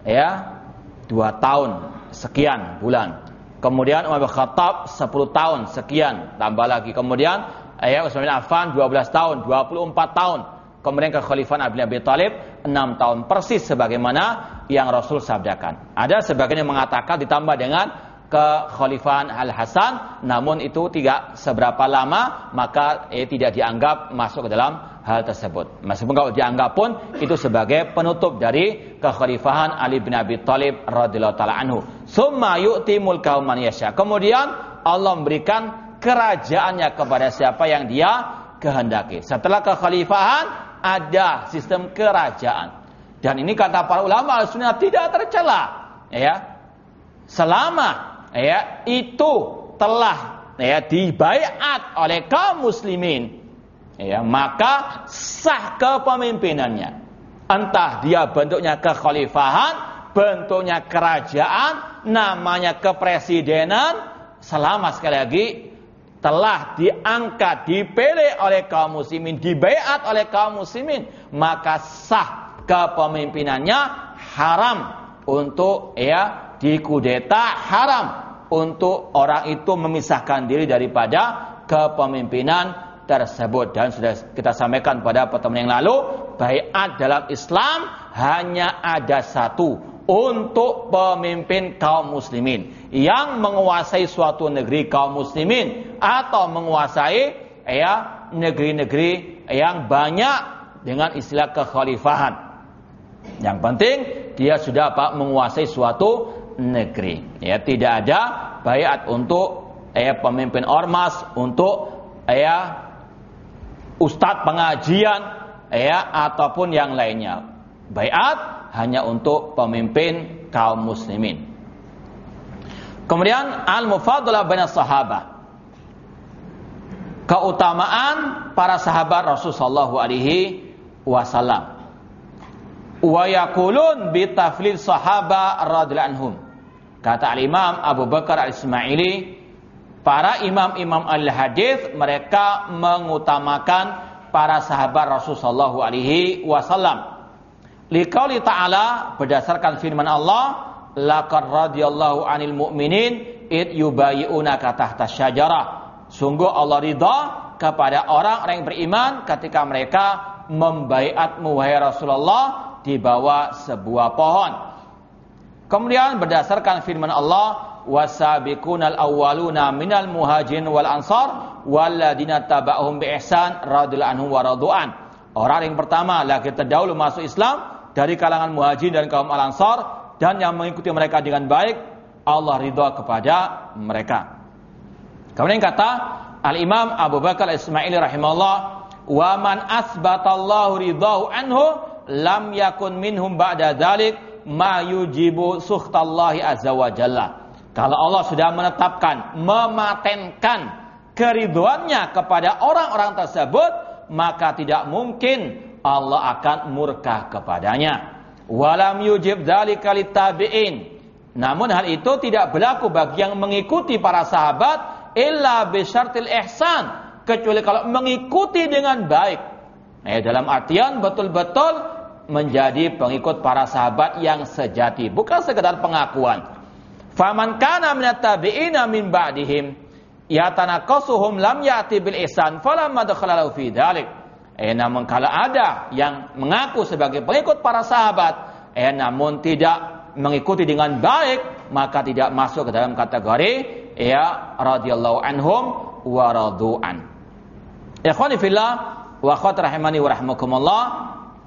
Ya, dua tahun sekian bulan. Kemudian Umar bin Khattab 10 tahun sekian tambah lagi. Kemudian ya Utsman bin Affan 12 tahun, 24 tahun. Kemudian kekhalifahan Abi Abi Thalib 6 tahun persis sebagaimana yang Rasul sabdakan. Ada sebagian yang mengatakan ditambah dengan kekhalifahan Al Hasan, namun itu tidak seberapa lama maka eh, tidak dianggap masuk ke dalam hal tersebut. Meskipun kalau dianggap pun itu sebagai penutup dari kekhalifahan Ali bin Abi Thalib radhiyallahu taala anhu. Summa yu'ti mulkahu man yasha. Kemudian Allah memberikan kerajaannya kepada siapa yang dia kehendaki. Setelah kekhalifahan ada sistem kerajaan. Dan ini kata para ulama sunnah tidak tercela, ya. Selama ya itu telah ya dibaiat oleh kaum muslimin, ya maka sah kepemimpinannya. Entah dia bentuknya kekhalifahan, bentuknya kerajaan, namanya kepresidenan, selama sekali lagi telah diangkat, dipilih oleh kaum muslimin, dibayat oleh kaum muslimin, maka sah kepemimpinannya haram untuk ya dikudeta, haram untuk orang itu memisahkan diri daripada kepemimpinan tersebut. Dan sudah kita sampaikan pada pertemuan yang lalu bayat dalam Islam hanya ada satu untuk pemimpin kaum muslimin yang menguasai suatu negeri kaum muslimin atau menguasai ya negeri-negeri yang banyak dengan istilah kekhalifahan. Yang penting dia sudah apa menguasai suatu negeri. Ya tidak ada bayat untuk ya pemimpin ormas untuk ya ustadz pengajian ya ataupun yang lainnya. Bayat hanya untuk pemimpin kaum muslimin. Kemudian al-mufadalah bin sahabat. Keutamaan para sahabat Rasulullah sallallahu alaihi wasallam. Wa yaqulun bi taflil sahaba radhiyallahu anhum. Kata al-Imam Abu Bakar al-Ismaili, para imam-imam al-hadis mereka mengutamakan para sahabat Rasulullah sallallahu alaihi wasallam Liqauli ta'ala berdasarkan firman Allah, laqad radhiyallahu 'anil mu'minin id yubayyi'unaka tahta syajarah. Sungguh Allah ridha kepada orang-orang yang beriman ketika mereka membaiatmu wahai Rasulullah di bawah sebuah pohon. Kemudian berdasarkan firman Allah, wasabiqunal awwaluna minal muhajirin wal ansar walladina taba'hum bi ihsan anhum wa radu'an. Orang yang pertama lagi terdahulu masuk Islam dari kalangan muhajir dan kaum al-ansar dan yang mengikuti mereka dengan baik Allah ridha kepada mereka. Kemudian kata Al-Imam Abu Bakar Ismaili rahimahullah wa man asbatallahu ridahu anhu lam yakun minhum ba'da dzalik ma yujibu sukhtallahi azza wa jalla. Kalau Allah sudah menetapkan, mematenkan keriduannya kepada orang-orang tersebut, maka tidak mungkin Allah akan murka kepadanya. Walam yujib dzalika tabi'in. Namun hal itu tidak berlaku bagi yang mengikuti para sahabat illa bisyartil ihsan kecuali kalau mengikuti dengan baik. Nah, dalam artian betul-betul menjadi pengikut para sahabat yang sejati, bukan sekedar pengakuan. Faman kana minat tabi'ina min ba'dihim yatanaqasuhum lam ya'ti bil ihsan falamma dakhala fi dzalik. Eh namun kalau ada yang mengaku sebagai pengikut para sahabat, eh namun tidak mengikuti dengan baik, maka tidak masuk ke dalam kategori ya radhiyallahu anhum wa radu'an. Ikhwani fillah wa akhwat rahimani wa rahmakumullah,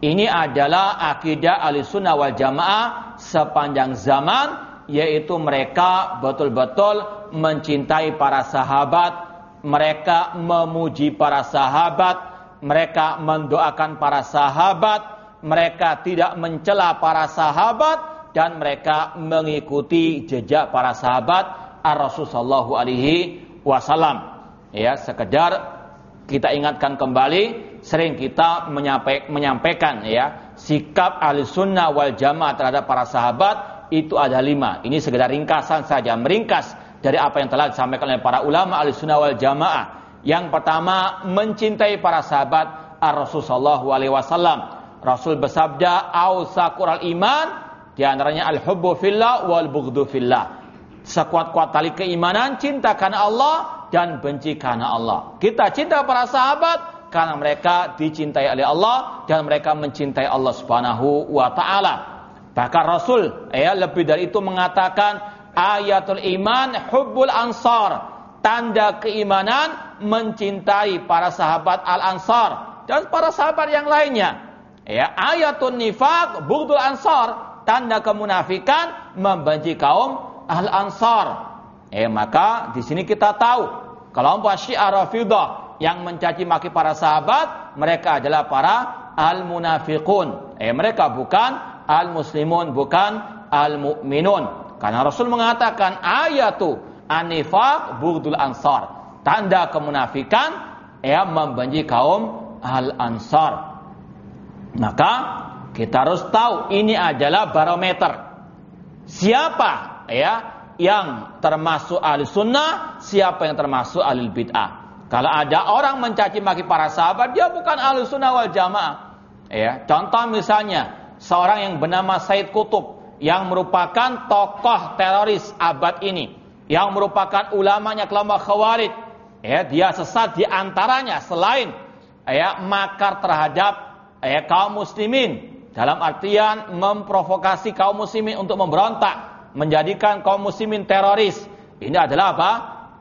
ini adalah akidah Ahlussunnah wal Jamaah sepanjang zaman yaitu mereka betul-betul mencintai para sahabat, mereka memuji para sahabat, mereka mendoakan para sahabat, mereka tidak mencela para sahabat dan mereka mengikuti jejak para sahabat Ar-Rasul sallallahu alaihi wasallam. Ya, sekedar kita ingatkan kembali sering kita menyampaikan ya sikap ahli sunnah wal jamaah terhadap para sahabat itu ada lima. Ini sekedar ringkasan saja, meringkas dari apa yang telah disampaikan oleh para ulama ahli sunnah wal jamaah. Yang pertama mencintai para sahabat Ar-Rasul sallallahu alaihi wasallam. Rasul bersabda, "Ausaqural iman" di antaranya al-hubbu fillah wal bughdu fillah. Sekuat-kuat tali keimanan cinta karena Allah dan benci karena Allah. Kita cinta para sahabat karena mereka dicintai oleh Allah dan mereka mencintai Allah Subhanahu wa taala. Bahkan Rasul ya lebih dari itu mengatakan ayatul iman hubbul ansar. Tanda keimanan mencintai para sahabat al-ansar dan para sahabat yang lainnya. Ya, ayatul nifaq bughdul ansar. Tanda kemunafikan membenci kaum al-ansar. Eh maka di sini kita tahu kelompok Syiah Rafidah yang mencaci maki para sahabat, mereka adalah para al-munafiqun. Eh mereka bukan al-muslimun, bukan al-mu'minun. Karena Rasul mengatakan ayatu anifaq bughdul ansar. Tanda kemunafikan ya membenci kaum al-ansar. Maka kita harus tahu ini adalah barometer. Siapa ya yang termasuk ahli sunnah, siapa yang termasuk ahli bid'ah. Kalau ada orang mencaci maki para sahabat, dia bukan ahli sunnah wal jamaah. Ya, contoh misalnya seorang yang bernama Said Kutub yang merupakan tokoh teroris abad ini, yang merupakan ulamanya kelompok Khawarij. Ya, dia sesat di antaranya selain ya makar terhadap ya kaum muslimin dalam artian memprovokasi kaum muslimin untuk memberontak, menjadikan kaum muslimin teroris. Ini adalah apa?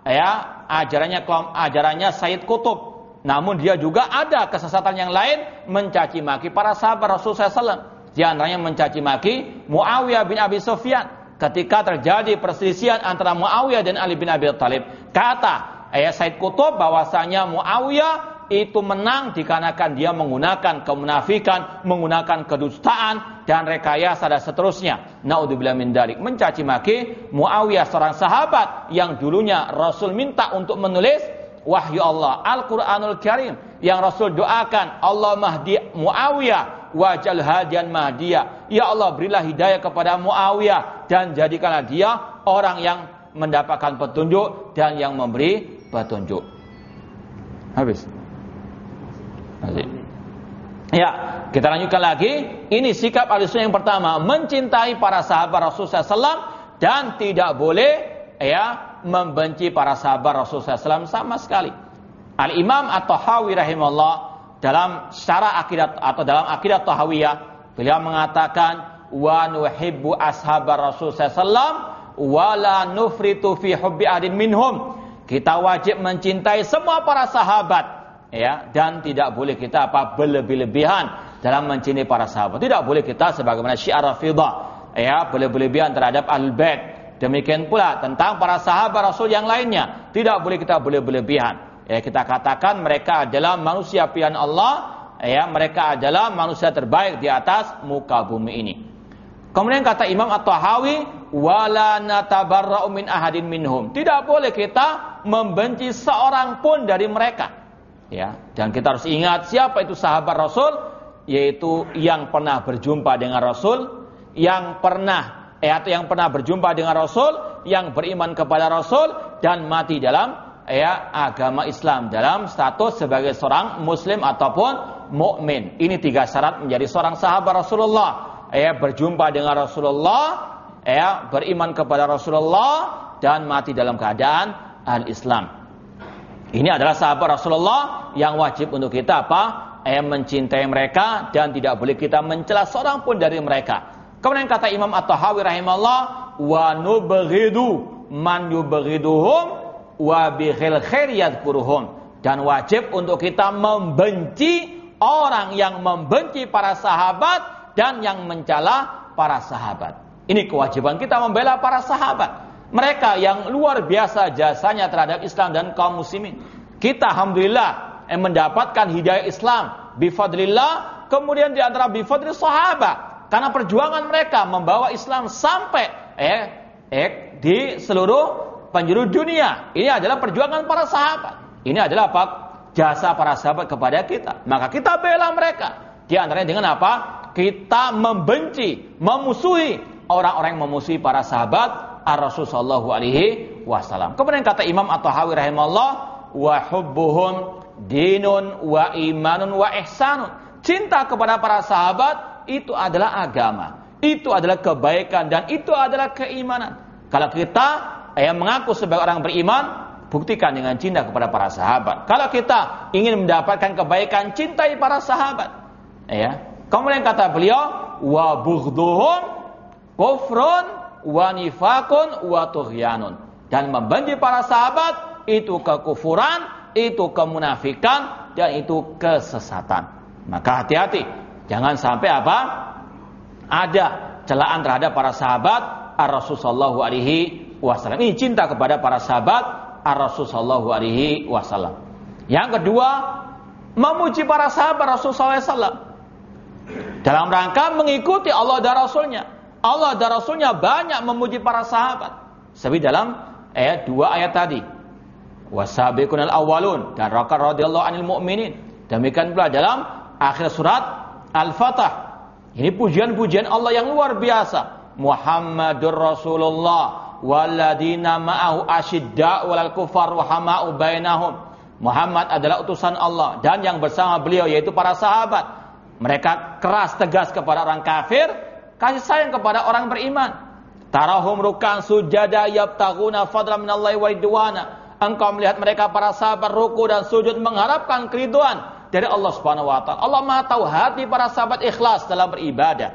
Ya, ajarannya kaum ajarannya Said Kutub. Namun dia juga ada kesesatan yang lain mencaci maki para sahabat Rasul SAW. Di antaranya mencaci maki Muawiyah bin Abi Sufyan ketika terjadi perselisihan antara Muawiyah dan Ali bin Abi Thalib. Kata ayat Said Kutub bahwasanya Muawiyah itu menang dikarenakan dia menggunakan kemunafikan, menggunakan kedustaan dan rekayasa dan seterusnya. Naudzubillah min dalik. Mencaci maki Muawiyah seorang sahabat yang dulunya Rasul minta untuk menulis wahyu Allah Al-Qur'anul Karim yang Rasul doakan Allah mahdi Muawiyah wajal hadian mahdiya. Ya Allah berilah hidayah kepada Muawiyah dan jadikanlah dia orang yang mendapatkan petunjuk dan yang memberi petunjuk. Habis. Habis. Ya, kita lanjutkan lagi. Ini sikap Ahlussunnah yang pertama, mencintai para sahabat Rasulullah SAW dan tidak boleh ya membenci para sahabat Rasulullah SAW sama sekali. Al Imam atau Hawi rahimahullah dalam secara akidah atau dalam akidah tahawiyah beliau mengatakan wa nuhibbu ashabar rasul sallallahu wa la nufritu fi hubbi adin minhum kita wajib mencintai semua para sahabat ya dan tidak boleh kita apa berlebih-lebihan dalam mencintai para sahabat. Tidak boleh kita sebagaimana syiar rafidah ya berlebih-lebihan terhadap ahlul bait. Demikian pula tentang para sahabat rasul yang lainnya. Tidak boleh kita berlebih-lebihan. Ya kita katakan mereka adalah manusia pilihan Allah ya mereka adalah manusia terbaik di atas muka bumi ini. Kemudian kata Imam At-Tahawi wala natabarra'u min ahadin minhum tidak boleh kita membenci seorang pun dari mereka ya dan kita harus ingat siapa itu sahabat Rasul yaitu yang pernah berjumpa dengan Rasul yang pernah eh, atau yang pernah berjumpa dengan Rasul yang beriman kepada Rasul dan mati dalam ya agama Islam dalam status sebagai seorang muslim ataupun mukmin. Ini tiga syarat menjadi seorang sahabat Rasulullah. Ya berjumpa dengan Rasulullah, ya beriman kepada Rasulullah dan mati dalam keadaan al-Islam. Ini adalah sahabat Rasulullah yang wajib untuk kita apa? Ya, mencintai mereka dan tidak boleh kita mencela seorang pun dari mereka. Kemudian kata Imam At-Tahawi rahimahullah, wa nubghidu man yubghiduhum wa khairiyat kuruhum dan wajib untuk kita membenci orang yang membenci para sahabat dan yang mencela para sahabat. Ini kewajiban kita membela para sahabat. Mereka yang luar biasa jasanya terhadap Islam dan kaum muslimin. Kita alhamdulillah yang mendapatkan hidayah Islam bifadlillah kemudian di antara bifadli sahabat karena perjuangan mereka membawa Islam sampai eh, eh di seluruh penjuru dunia. Ini adalah perjuangan para sahabat. Ini adalah apa? Jasa para sahabat kepada kita. Maka kita bela mereka. Di antaranya dengan apa? Kita membenci, memusuhi orang-orang yang memusuhi para sahabat Ar-Rasul sallallahu alaihi wasallam. Kemudian kata Imam At-Tahawi rahimahullah, wa hubbuhum dinun wa imanun wa ihsanun. Cinta kepada para sahabat itu adalah agama. Itu adalah kebaikan dan itu adalah keimanan. Kalau kita yang mengaku sebagai orang beriman, buktikan dengan cinta kepada para sahabat. Kalau kita ingin mendapatkan kebaikan, cintai para sahabat. Ya. Kemudian kata beliau, wa bughduhum kufrun wa nifakun wa tughyanun. Dan membenci para sahabat itu kekufuran, itu kemunafikan dan itu kesesatan. Maka hati-hati, jangan sampai apa? Ada celaan terhadap para sahabat Ar-Rasul sallallahu alaihi wasallam. Ini cinta kepada para sahabat Ar-Rasul sallallahu alaihi wasallam. Yang kedua, memuji para sahabat Rasul sallallahu alaihi wasallam. Dalam rangka mengikuti Allah dan Rasulnya. Allah dan Rasulnya banyak memuji para sahabat. Seperti dalam ayat dua ayat tadi. Wasabiqun al-awwalun dan raka radhiyallahu anil mu'minin. Demikian pula dalam akhir surat Al-Fatah. Ini pujian-pujian Allah yang luar biasa. Muhammadur Rasulullah waladina ma'ahu asyidda walal kufar wahama'u bainahum. Muhammad adalah utusan Allah dan yang bersama beliau yaitu para sahabat. Mereka keras tegas kepada orang kafir, kasih sayang kepada orang beriman. Tarahum rukan sujada yabtaguna fadlan minallahi wa idwana. Engkau melihat mereka para sahabat ruku dan sujud mengharapkan keriduan dari Allah Subhanahu wa taala. Allah Maha tahu hati para sahabat ikhlas dalam beribadah.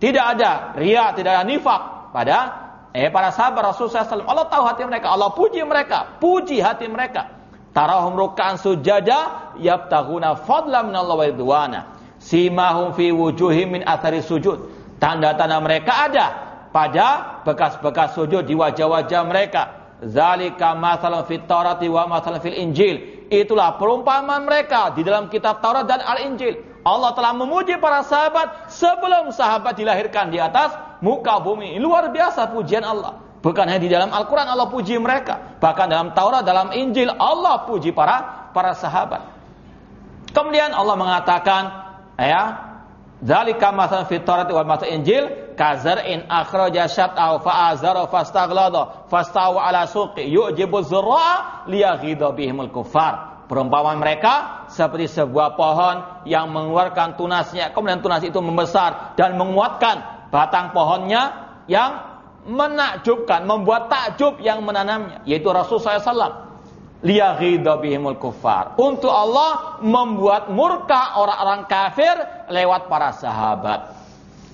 Tidak ada ria, tidak ada nifak pada Eh para sahabat Rasulullah SAW. Allah tahu hati mereka. Allah puji mereka. Puji hati mereka. Tarahum ruka'an sujada. Yabtaguna fadla minallah wa idwana. Simahum fi wujuhim min athari sujud. Tanda-tanda mereka ada. Pada bekas-bekas sujud di wajah-wajah mereka. Zalika masalah fit Taurati wa masalah fil Injil. Itulah perumpamaan mereka di dalam kitab Taurat dan Al-Injil. Allah telah memuji para sahabat sebelum sahabat dilahirkan di atas muka bumi. Luar biasa pujian Allah. Bukan hanya di dalam Al-Quran Allah puji mereka. Bahkan dalam Taurat, dalam Injil Allah puji para para sahabat. Kemudian Allah mengatakan, ya, Zalika masal fit Taurat wal masal Injil kazar'in akhraja syat'ahu fa'azara fastaghlada fastawa ala suqi yu'jibu zurra'a liyaghidha bihimul kuffar. Perumpamaan mereka seperti sebuah pohon yang mengeluarkan tunasnya. Kemudian tunas itu membesar dan menguatkan batang pohonnya yang menakjubkan, membuat takjub yang menanamnya. Yaitu Rasulullah SAW. Liyaghidha bihimul kuffar. Untuk Allah membuat murka orang-orang kafir lewat para sahabat.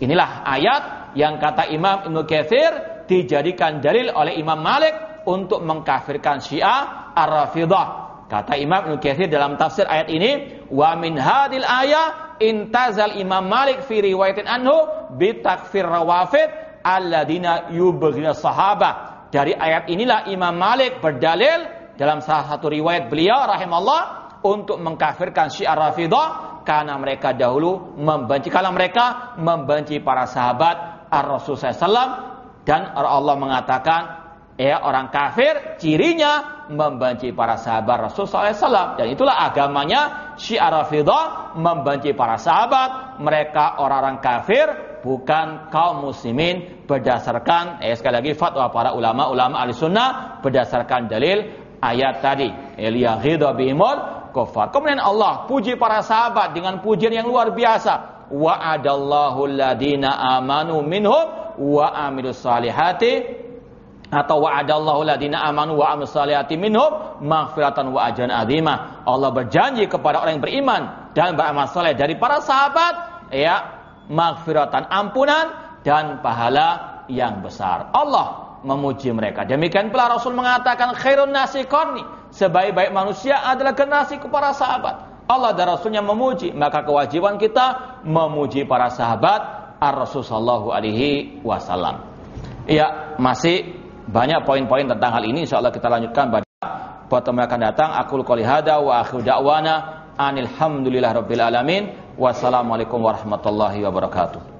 Inilah ayat yang kata Imam Ibnu Katsir dijadikan dalil oleh Imam Malik untuk mengkafirkan Syiah Ar-Rafidah Kata Imam Ibnu Katsir dalam tafsir ayat ini, wa min hadil ayah intazal Imam Malik fi riwayatin anhu bi takfir rawafid alladina yubghina sahabah. Dari ayat inilah Imam Malik berdalil dalam salah satu riwayat beliau rahimahullah untuk mengkafirkan Syiah Rafidah karena mereka dahulu membenci kalau mereka membenci para sahabat Ar-Rasul SAW dan Allah mengatakan ya orang kafir cirinya membenci para sahabat Rasul SAW dan itulah agamanya Syiah Rafidah membenci para sahabat. Mereka orang-orang kafir bukan kaum muslimin berdasarkan eh sekali lagi fatwa para ulama ulama ahli sunnah berdasarkan dalil ayat tadi Eliyaghidha bihimul kufar kemudian Allah puji para sahabat dengan pujian yang luar biasa wa'adallahu alladina amanu minhum wa amilus salihati atau wa'adallahu ladina amanu wa amilus salihati minhum maghfiratan wa ajran azimah. Allah berjanji kepada orang yang beriman dan beramal saleh dari para sahabat ya maghfiratan ampunan dan pahala yang besar. Allah memuji mereka. Demikian pula Rasul mengatakan khairun nasi qarni. Sebaik-baik manusia adalah generasi para sahabat. Allah dan Rasulnya memuji, maka kewajiban kita memuji para sahabat Ar-Rasul sallallahu alaihi wasallam. Ya, masih banyak poin-poin tentang hal ini insyaallah kita lanjutkan pada pertemuan akan datang. Aku qouli hada wa akhiru da'wana anil hamdulillah rabbil alamin. Wassalamualaikum warahmatullahi wabarakatuh.